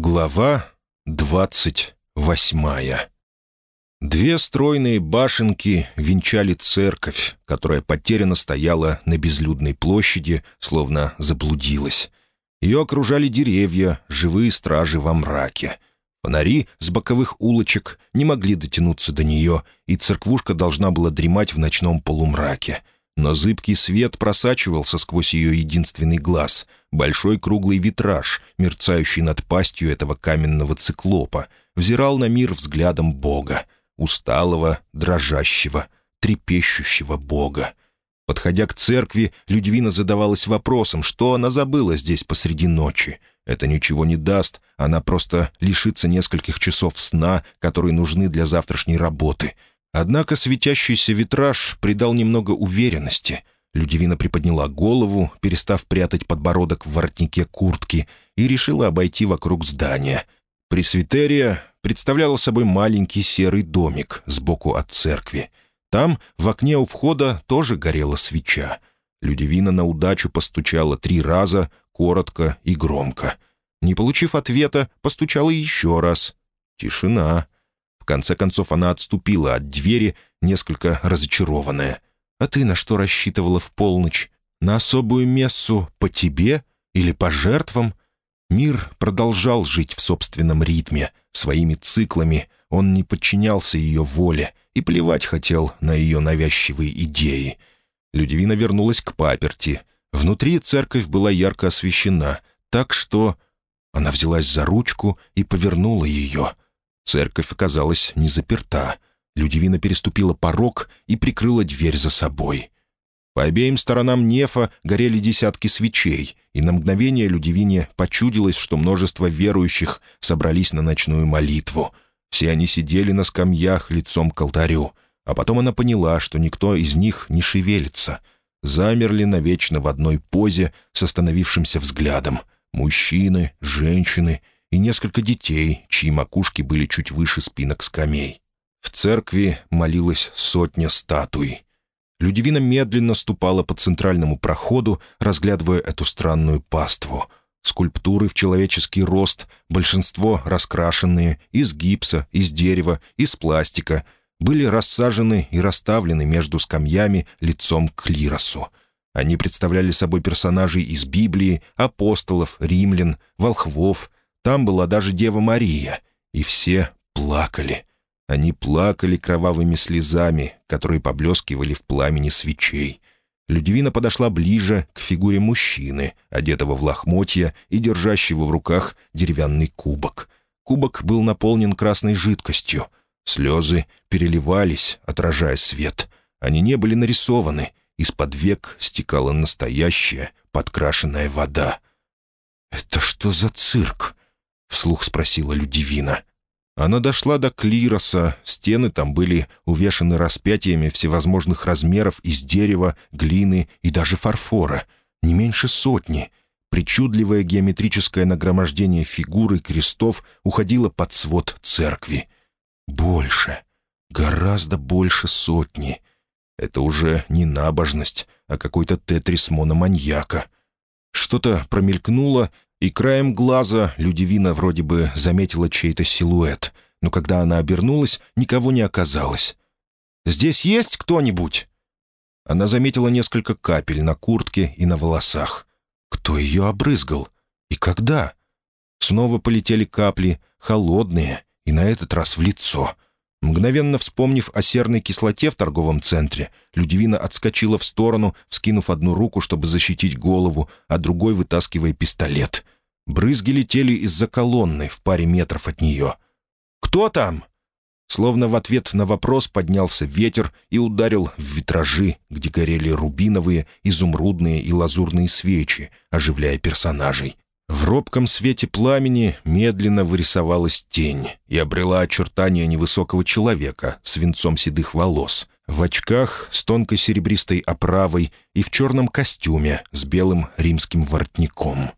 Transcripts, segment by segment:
Глава двадцать восьмая Две стройные башенки венчали церковь, которая потерянно стояла на безлюдной площади, словно заблудилась. Ее окружали деревья, живые стражи во мраке. Фонари с боковых улочек не могли дотянуться до нее, и церквушка должна была дремать в ночном полумраке — но зыбкий свет просачивался сквозь ее единственный глаз, большой круглый витраж, мерцающий над пастью этого каменного циклопа, взирал на мир взглядом Бога, усталого, дрожащего, трепещущего Бога. Подходя к церкви, Людвина задавалась вопросом, что она забыла здесь посреди ночи. Это ничего не даст, она просто лишится нескольких часов сна, которые нужны для завтрашней работы — Однако светящийся витраж придал немного уверенности. Людивина приподняла голову, перестав прятать подбородок в воротнике куртки, и решила обойти вокруг здания. Пресвитерия представляла собой маленький серый домик сбоку от церкви. Там, в окне у входа, тоже горела свеча. Людивина на удачу постучала три раза, коротко и громко. Не получив ответа, постучала еще раз. Тишина конце концов она отступила от двери, несколько разочарованная. «А ты на что рассчитывала в полночь? На особую мессу по тебе или по жертвам?» Мир продолжал жить в собственном ритме, своими циклами. Он не подчинялся ее воле и плевать хотел на ее навязчивые идеи. Людивина вернулась к паперти. Внутри церковь была ярко освещена, так что... Она взялась за ручку и повернула ее — Церковь оказалась не заперта. Людивина переступила порог и прикрыла дверь за собой. По обеим сторонам нефа горели десятки свечей, и на мгновение Людивине почудилось, что множество верующих собрались на ночную молитву. Все они сидели на скамьях лицом к алтарю, а потом она поняла, что никто из них не шевелится. Замерли навечно в одной позе с остановившимся взглядом. Мужчины, женщины — и несколько детей, чьи макушки были чуть выше спинок скамей. В церкви молилась сотня статуй. Людивина медленно ступала по центральному проходу, разглядывая эту странную паству. Скульптуры в человеческий рост, большинство раскрашенные, из гипса, из дерева, из пластика, были рассажены и расставлены между скамьями лицом к клиросу. Они представляли собой персонажей из Библии, апостолов, римлян, волхвов, там была даже Дева Мария, и все плакали. Они плакали кровавыми слезами, которые поблескивали в пламени свечей. Людивина подошла ближе к фигуре мужчины, одетого в лохмотья и держащего в руках деревянный кубок. Кубок был наполнен красной жидкостью. Слезы переливались, отражая свет. Они не были нарисованы. Из-под век стекала настоящая, подкрашенная вода. «Это что за цирк?» — вслух спросила Людивина. Она дошла до клироса, стены там были увешаны распятиями всевозможных размеров из дерева, глины и даже фарфора. Не меньше сотни. Причудливое геометрическое нагромождение фигур и крестов уходило под свод церкви. Больше. Гораздо больше сотни. Это уже не набожность, а какой-то тетрис мономаньяка. Что-то промелькнуло, и краем глаза Людивина вроде бы заметила чей-то силуэт, но когда она обернулась, никого не оказалось. «Здесь есть кто-нибудь?» Она заметила несколько капель на куртке и на волосах. Кто ее обрызгал? И когда? Снова полетели капли, холодные, и на этот раз в лицо — Мгновенно вспомнив о серной кислоте в торговом центре, Людивина отскочила в сторону, вскинув одну руку, чтобы защитить голову, а другой вытаскивая пистолет. Брызги летели из-за колонны в паре метров от нее. «Кто там?» Словно в ответ на вопрос поднялся ветер и ударил в витражи, где горели рубиновые, изумрудные и лазурные свечи, оживляя персонажей. В робком свете пламени медленно вырисовалась тень и обрела очертания невысокого человека с венцом седых волос, в очках с тонкой серебристой оправой и в черном костюме с белым римским воротником.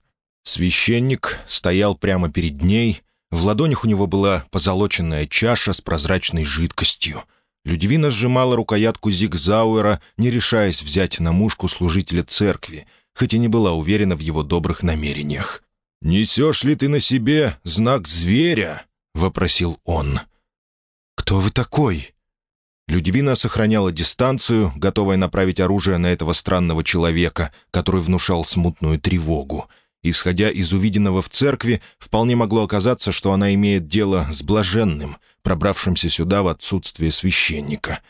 Священник стоял прямо перед ней, в ладонях у него была позолоченная чаша с прозрачной жидкостью. Людивина сжимала рукоятку Зигзауэра, не решаясь взять на мушку служителя церкви — хоть и не была уверена в его добрых намерениях. «Несешь ли ты на себе знак зверя?» — вопросил он. «Кто вы такой?» Людивина сохраняла дистанцию, готовая направить оружие на этого странного человека, который внушал смутную тревогу. Исходя из увиденного в церкви, вполне могло оказаться, что она имеет дело с блаженным, пробравшимся сюда в отсутствие священника.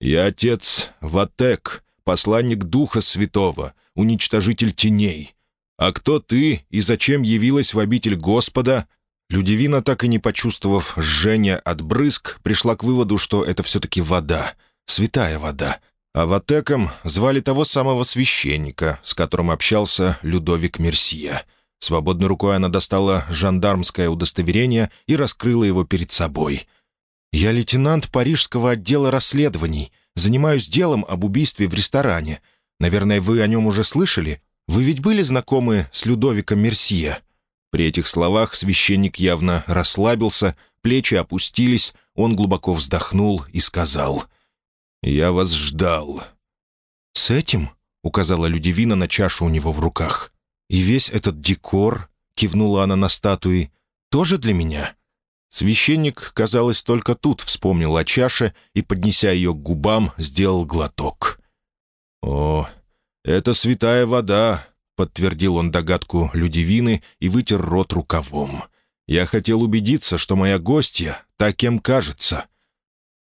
«Я отец Ватек, посланник Духа Святого, уничтожитель теней. А кто ты и зачем явилась в обитель Господа?» Людивина, так и не почувствовав жжения от брызг, пришла к выводу, что это все-таки вода, святая вода. А ватеком звали того самого священника, с которым общался Людовик Мерсия. Свободной рукой она достала жандармское удостоверение и раскрыла его перед собой. «Я лейтенант Парижского отдела расследований. Занимаюсь делом об убийстве в ресторане. Наверное, вы о нем уже слышали? Вы ведь были знакомы с Людовиком Мерсия?» При этих словах священник явно расслабился, плечи опустились, он глубоко вздохнул и сказал «Я вас ждал». «С этим?» — указала Людивина на чашу у него в руках. «И весь этот декор?» — кивнула она на статуи. «Тоже для меня?» Священник, казалось, только тут вспомнил о чаше и, поднеся ее к губам, сделал глоток. «О, это святая вода!» — подтвердил он догадку Людивины и вытер рот рукавом. «Я хотел убедиться, что моя гостья та, кем кажется».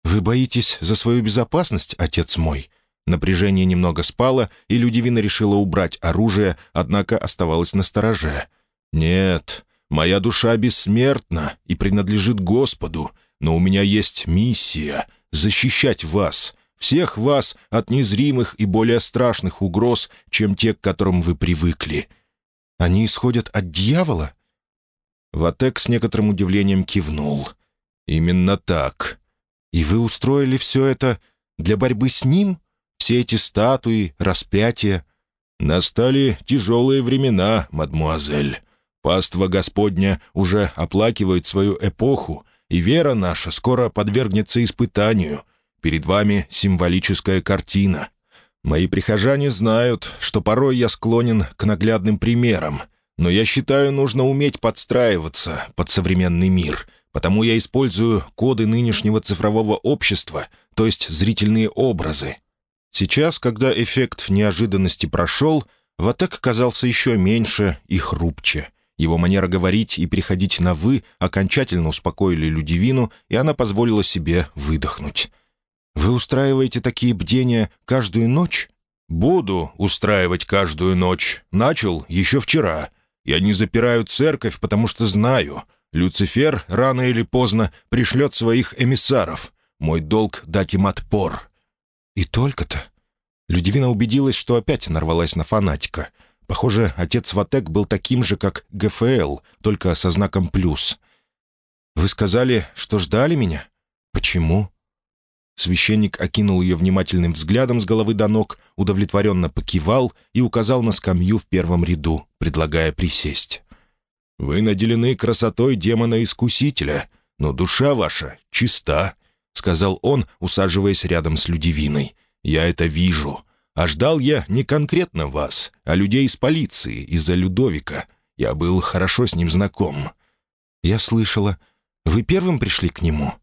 «Вы боитесь за свою безопасность, отец мой?» Напряжение немного спало, и Людивина решила убрать оружие, однако оставалась на стороже. «Нет, моя душа бессмертна и принадлежит Господу, но у меня есть миссия — защищать вас, всех вас от незримых и более страшных угроз, чем те, к которым вы привыкли. Они исходят от дьявола?» Ватек с некоторым удивлением кивнул. «Именно так. И вы устроили все это для борьбы с ним? Все эти статуи, распятия?» «Настали тяжелые времена, мадмуазель. Паства Господня уже оплакивает свою эпоху, и вера наша скоро подвергнется испытанию. Перед вами символическая картина. Мои прихожане знают, что порой я склонен к наглядным примерам, но я считаю, нужно уметь подстраиваться под современный мир, потому я использую коды нынешнего цифрового общества, то есть зрительные образы. Сейчас, когда эффект неожиданности прошел, Ватек казался еще меньше и хрупче. Его манера говорить и переходить на «вы» окончательно успокоили Людивину, и она позволила себе выдохнуть. «Вы устраиваете такие бдения каждую ночь?» «Буду устраивать каждую ночь. Начал еще вчера. Я не запираю церковь, потому что знаю. Люцифер рано или поздно пришлет своих эмиссаров. Мой долг — дать им отпор». «И только-то?» Людивина убедилась, что опять нарвалась на фанатика. Похоже, отец Ватек был таким же, как ГФЛ, только со знаком «плюс». «Вы сказали, что ждали меня? Почему?» Священник окинул ее внимательным взглядом с головы до ног, удовлетворенно покивал и указал на скамью в первом ряду, предлагая присесть. «Вы наделены красотой демона-искусителя, но душа ваша чиста», — сказал он, усаживаясь рядом с Людивиной. «Я это вижу. А ждал я не конкретно вас, а людей из полиции, из-за Людовика. Я был хорошо с ним знаком». «Я слышала. Вы первым пришли к нему?»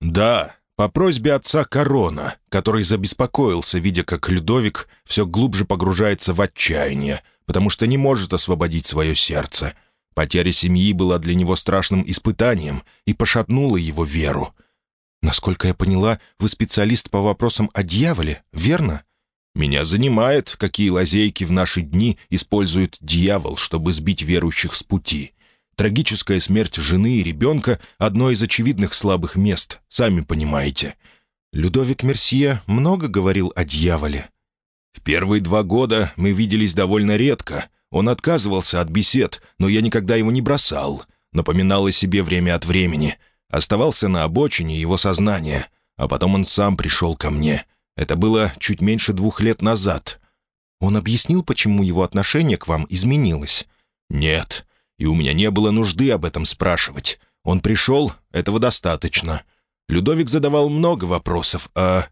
«Да, по просьбе отца Корона, который забеспокоился, видя, как Людовик все глубже погружается в отчаяние, потому что не может освободить свое сердце. Потеря семьи была для него страшным испытанием и пошатнула его веру. «Насколько я поняла, вы специалист по вопросам о дьяволе, верно?» «Меня занимает, какие лазейки в наши дни использует дьявол, чтобы сбить верующих с пути. Трагическая смерть жены и ребенка — одно из очевидных слабых мест, сами понимаете. Людовик Мерсье много говорил о дьяволе. В первые два года мы виделись довольно редко. Он отказывался от бесед, но я никогда его не бросал. Напоминал о себе время от времени. Оставался на обочине его сознания. А потом он сам пришел ко мне. Это было чуть меньше двух лет назад. Он объяснил, почему его отношение к вам изменилось? «Нет и у меня не было нужды об этом спрашивать. Он пришел, этого достаточно. Людовик задавал много вопросов о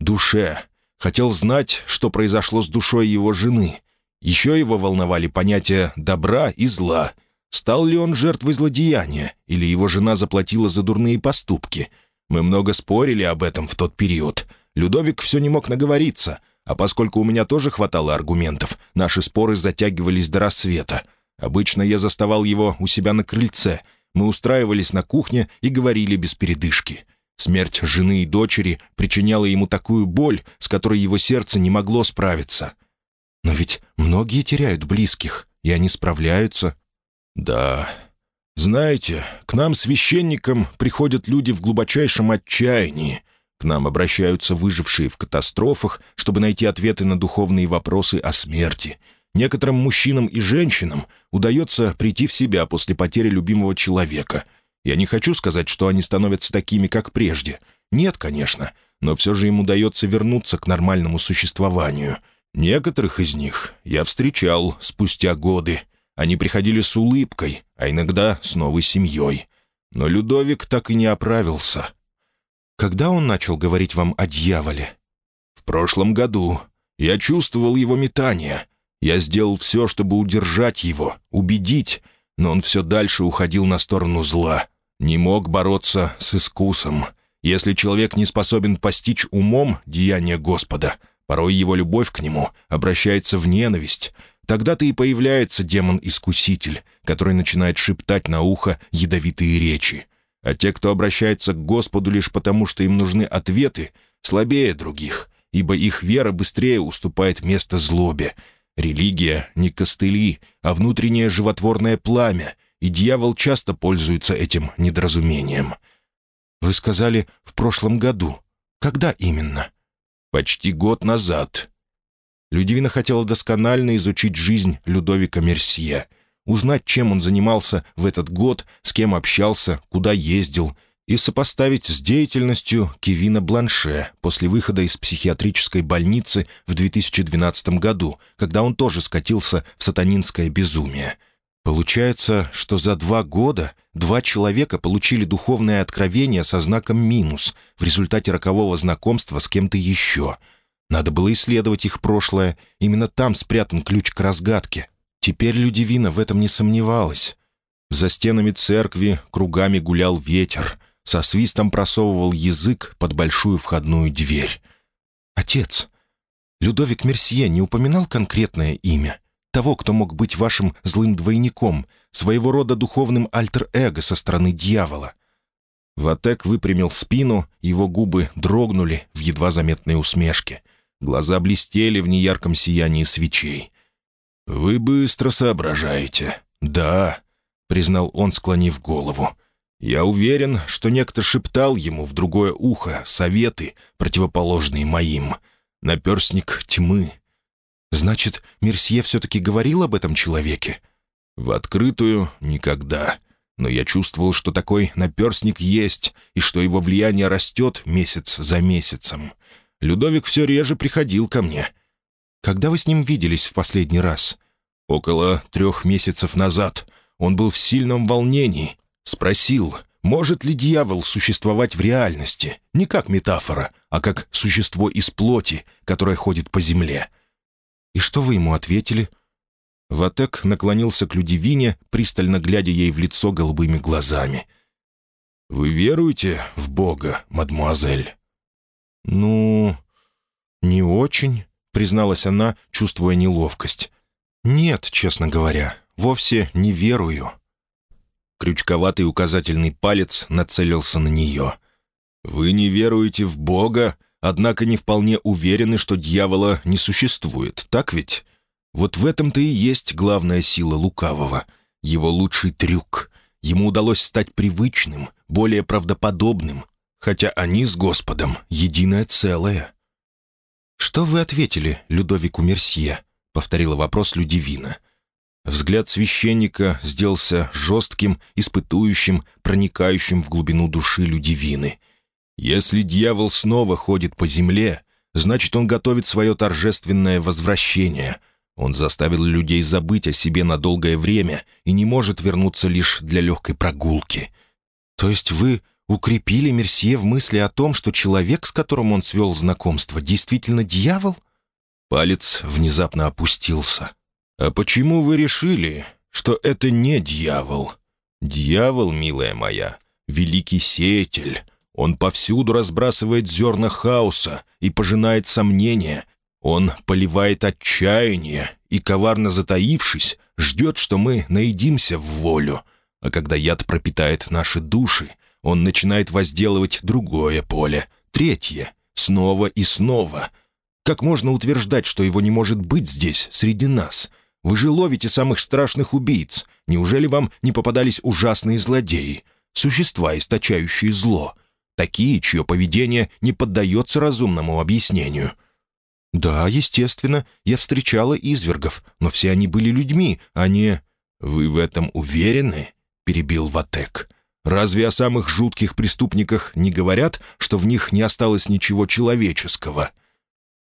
душе. Хотел знать, что произошло с душой его жены. Еще его волновали понятия добра и зла. Стал ли он жертвой злодеяния, или его жена заплатила за дурные поступки? Мы много спорили об этом в тот период. Людовик все не мог наговориться, а поскольку у меня тоже хватало аргументов, наши споры затягивались до рассвета. Обычно я заставал его у себя на крыльце. Мы устраивались на кухне и говорили без передышки. Смерть жены и дочери причиняла ему такую боль, с которой его сердце не могло справиться. Но ведь многие теряют близких, и они справляются. Да. Знаете, к нам, священникам, приходят люди в глубочайшем отчаянии. Нам обращаются выжившие в катастрофах, чтобы найти ответы на духовные вопросы о смерти. Некоторым мужчинам и женщинам удается прийти в себя после потери любимого человека. Я не хочу сказать, что они становятся такими, как прежде. Нет, конечно, но все же им удается вернуться к нормальному существованию. Некоторых из них я встречал спустя годы. Они приходили с улыбкой, а иногда с новой семьей. Но Людовик так и не оправился. Когда он начал говорить вам о дьяволе? В прошлом году. Я чувствовал его метание. Я сделал все, чтобы удержать его, убедить, но он все дальше уходил на сторону зла. Не мог бороться с искусом. Если человек не способен постичь умом деяния Господа, порой его любовь к нему обращается в ненависть. Тогда-то и появляется демон-искуситель, который начинает шептать на ухо ядовитые речи. А те, кто обращается к Господу лишь потому, что им нужны ответы, слабее других, ибо их вера быстрее уступает место злобе. Религия — не костыли, а внутреннее животворное пламя, и дьявол часто пользуется этим недоразумением. «Вы сказали, в прошлом году. Когда именно?» «Почти год назад». Людивина хотела досконально изучить жизнь Людовика Мерсье, узнать, чем он занимался в этот год, с кем общался, куда ездил, и сопоставить с деятельностью Кевина Бланше после выхода из психиатрической больницы в 2012 году, когда он тоже скатился в сатанинское безумие — Получается, что за два года два человека получили духовное откровение со знаком «минус» в результате рокового знакомства с кем-то еще. Надо было исследовать их прошлое, именно там спрятан ключ к разгадке. Теперь Людивина в этом не сомневалась. За стенами церкви кругами гулял ветер, со свистом просовывал язык под большую входную дверь. «Отец, Людовик Мерсье не упоминал конкретное имя?» того, кто мог быть вашим злым двойником, своего рода духовным альтер-эго со стороны дьявола». Ватек выпрямил спину, его губы дрогнули в едва заметной усмешке. Глаза блестели в неярком сиянии свечей. «Вы быстро соображаете. Да», — признал он, склонив голову. «Я уверен, что некто шептал ему в другое ухо советы, противоположные моим. Наперстник тьмы, Значит, Мерсье все-таки говорил об этом человеке? В открытую — никогда. Но я чувствовал, что такой наперстник есть, и что его влияние растет месяц за месяцем. Людовик все реже приходил ко мне. Когда вы с ним виделись в последний раз? Около трех месяцев назад. Он был в сильном волнении. Спросил, может ли дьявол существовать в реальности, не как метафора, а как существо из плоти, которое ходит по земле. «И что вы ему ответили?» Ватек наклонился к Людивине, пристально глядя ей в лицо голубыми глазами. «Вы веруете в Бога, мадмуазель?» «Ну, не очень», — призналась она, чувствуя неловкость. «Нет, честно говоря, вовсе не верую». Крючковатый указательный палец нацелился на нее. «Вы не веруете в Бога, однако не вполне уверены, что дьявола не существует, так ведь? Вот в этом-то и есть главная сила лукавого, его лучший трюк. Ему удалось стать привычным, более правдоподобным, хотя они с Господом единое целое. «Что вы ответили Людовику Мерсье?» — повторила вопрос Людивина. Взгляд священника сделался жестким, испытующим, проникающим в глубину души Людивины — если дьявол снова ходит по земле, значит, он готовит свое торжественное возвращение. Он заставил людей забыть о себе на долгое время и не может вернуться лишь для легкой прогулки. То есть вы укрепили Мерсье в мысли о том, что человек, с которым он свел знакомство, действительно дьявол? Палец внезапно опустился. «А почему вы решили, что это не дьявол. Дьявол, милая моя, великий сеятель. Он повсюду разбрасывает зерна хаоса и пожинает сомнения. Он поливает отчаяние и, коварно затаившись, ждет, что мы наедимся в волю. А когда яд пропитает наши души, он начинает возделывать другое поле, третье, снова и снова. Как можно утверждать, что его не может быть здесь, среди нас — вы же ловите самых страшных убийц. Неужели вам не попадались ужасные злодеи? Существа, источающие зло. Такие, чье поведение не поддается разумному объяснению. Да, естественно, я встречала извергов, но все они были людьми, а не... «Вы в этом уверены?» — перебил Ватек. «Разве о самых жутких преступниках не говорят, что в них не осталось ничего человеческого?»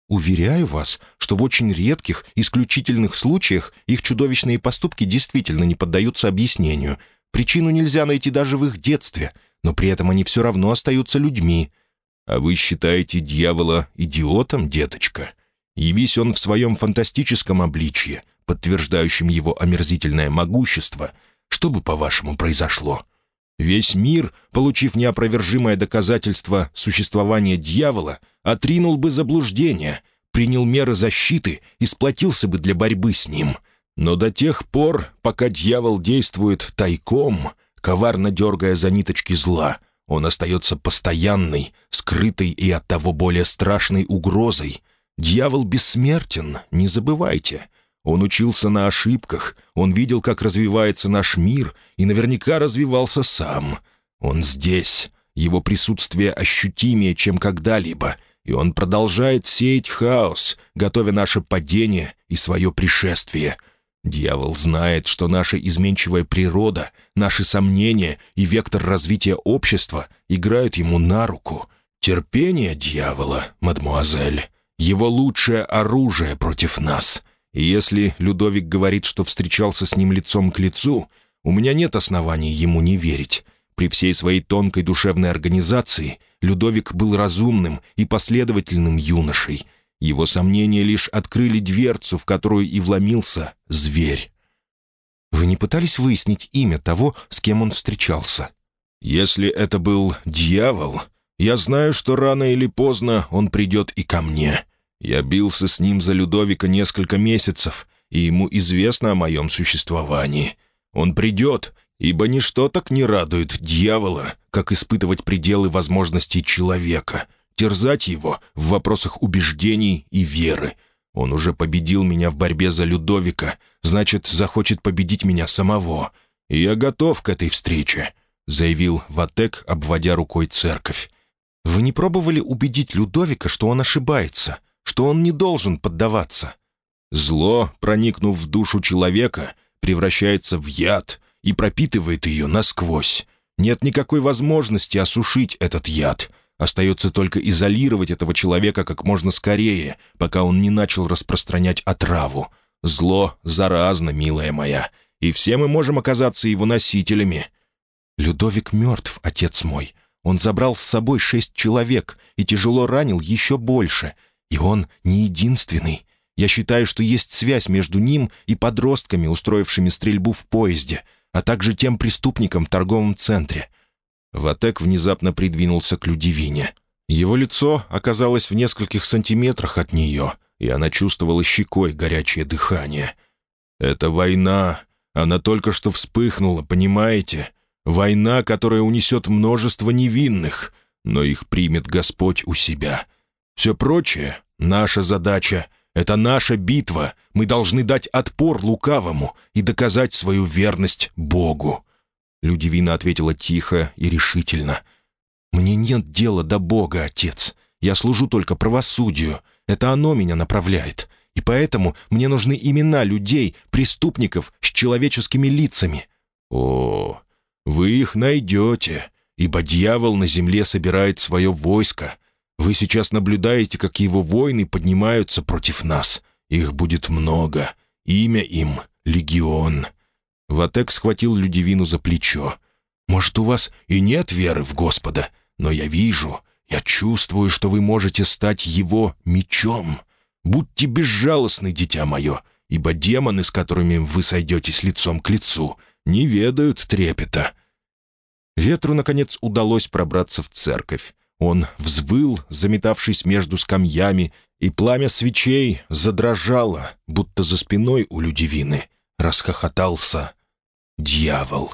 Уверяю вас, что в очень редких, исключительных случаях их чудовищные поступки действительно не поддаются объяснению. Причину нельзя найти даже в их детстве, но при этом они все равно остаются людьми. А вы считаете дьявола идиотом, деточка? Явись он в своем фантастическом обличье, подтверждающем его омерзительное могущество, что бы, по-вашему, произошло?» Весь мир, получив неопровержимое доказательство существования дьявола, отринул бы заблуждение, принял меры защиты и сплотился бы для борьбы с ним. Но до тех пор, пока дьявол действует тайком, коварно дергая за ниточки зла, он остается постоянной, скрытой и оттого более страшной угрозой. Дьявол бессмертен, не забывайте. Он учился на ошибках, он видел, как развивается наш мир, и наверняка развивался сам. Он здесь, его присутствие ощутимее, чем когда-либо, и он продолжает сеять хаос, готовя наше падение и свое пришествие. Дьявол знает, что наша изменчивая природа, наши сомнения и вектор развития общества играют ему на руку. Терпение дьявола, мадмуазель, его лучшее оружие против нас — и если Людовик говорит, что встречался с ним лицом к лицу, у меня нет оснований ему не верить. При всей своей тонкой душевной организации Людовик был разумным и последовательным юношей. Его сомнения лишь открыли дверцу, в которую и вломился зверь. «Вы не пытались выяснить имя того, с кем он встречался?» «Если это был дьявол, я знаю, что рано или поздно он придет и ко мне. Я бился с ним за Людовика несколько месяцев, и ему известно о моем существовании. Он придет, ибо ничто так не радует дьявола, как испытывать пределы возможностей человека, терзать его в вопросах убеждений и веры. Он уже победил меня в борьбе за Людовика, значит, захочет победить меня самого. И я готов к этой встрече», — заявил Ватек, обводя рукой церковь. «Вы не пробовали убедить Людовика, что он ошибается?» Что он не должен поддаваться. Зло, проникнув в душу человека, превращается в яд и пропитывает ее насквозь. Нет никакой возможности осушить этот яд. Остается только изолировать этого человека как можно скорее, пока он не начал распространять отраву. Зло заразно, милая моя, и все мы можем оказаться его носителями. «Людовик мертв, отец мой. Он забрал с собой шесть человек и тяжело ранил еще больше. И он не единственный. Я считаю, что есть связь между ним и подростками, устроившими стрельбу в поезде, а также тем преступником в торговом центре». Ватек внезапно придвинулся к Людивине. Его лицо оказалось в нескольких сантиметрах от нее, и она чувствовала щекой горячее дыхание. «Это война. Она только что вспыхнула, понимаете? Война, которая унесет множество невинных, но их примет Господь у себя. Все прочее — наша задача. Это наша битва. Мы должны дать отпор лукавому и доказать свою верность Богу». Людивина ответила тихо и решительно. «Мне нет дела до Бога, отец. Я служу только правосудию. Это оно меня направляет. И поэтому мне нужны имена людей, преступников с человеческими лицами». «О, вы их найдете, ибо дьявол на земле собирает свое войско. Вы сейчас наблюдаете, как его воины поднимаются против нас. Их будет много. Имя им — Легион». Ватек схватил Людивину за плечо. «Может, у вас и нет веры в Господа, но я вижу, я чувствую, что вы можете стать его мечом. Будьте безжалостны, дитя мое, ибо демоны, с которыми вы сойдетесь лицом к лицу, не ведают трепета». Ветру, наконец, удалось пробраться в церковь. Он взвыл, заметавшись между скамьями, и пламя свечей задрожало, будто за спиной у Людивины расхохотался дьявол.